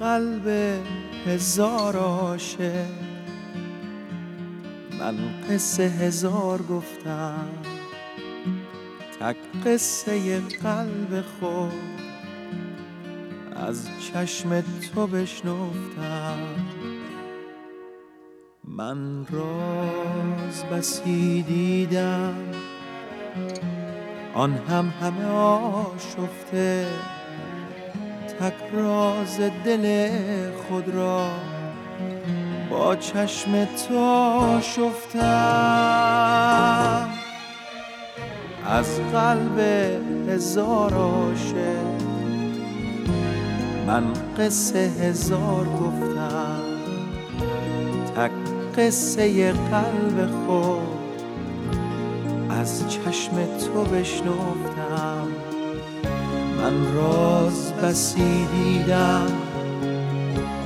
قلب هزار عاشق. من قصه هزار گفتم. تک قصه قلب خود از چشم تو بشنفتم. من راز بسی دیدم. آن هم همه آشفته تک راز دل خود را با چشم تو شفتم از قلب هزار عاشق من قصه هزار گفتم. تک قصه قلب خود از چشم تو بشنفتم من راز بسی دیدم.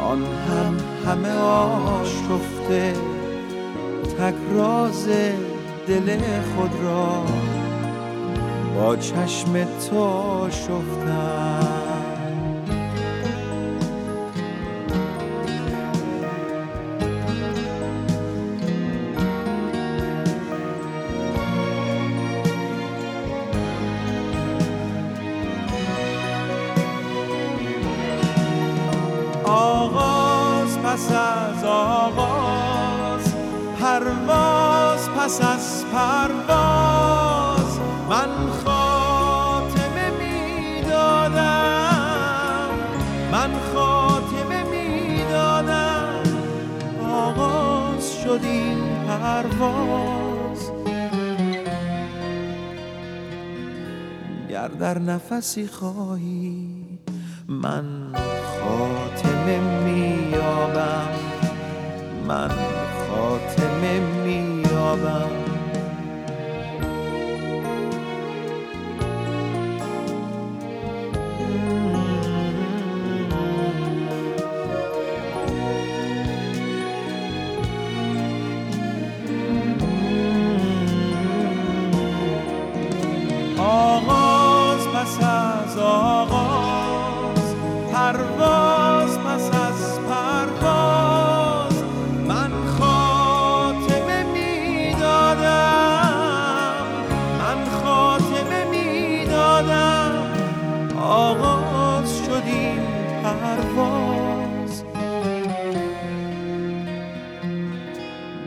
آن هم همه آشفته تک راز دل خود را. با چشم تو شفتم پس از آغاز. پرواز پس از پرواز. من خاتمه می‌دادم. من خاتمه می‌دادم. آغاز شد این پرواز. گر در نفسی خواهی من من خاتمه میابم آغاز پس از آغاز پرواز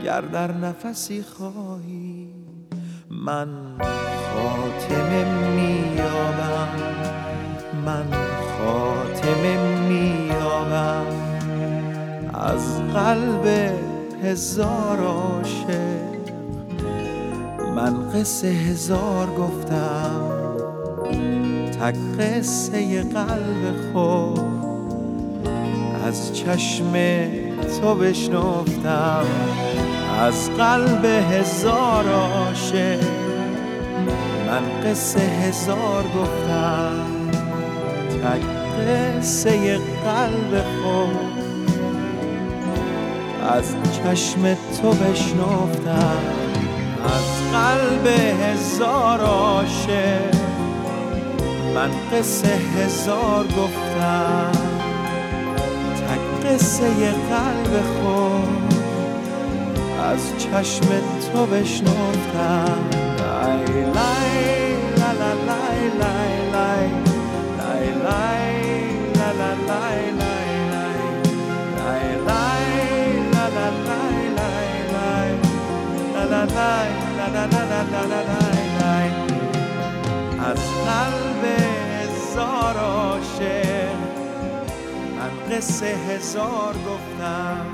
گر در نفسی خواهی من خاتمه میابم من خاتمه میابم از قلب هزار عاشق من قصه هزار گفتم. تک قصه قلب خود از چشم تو بشنفتم از قلب هزار عاشق من قصه هزار گفتم. تک قصه قلب خود از چشم تو بشنفتم از قلب هزار عاشق من قصه هزار گفتم. تک قصه قلب خود از چشم تو بشنفتم لای لای لا لا لای لای لای. لای لای لا لا لای لای لای. لای لای لا لا لای لای لای. لا لا لای لا لا لا لا لا لای لای. از قلب هزار عاشق من قصه هزار گفتم.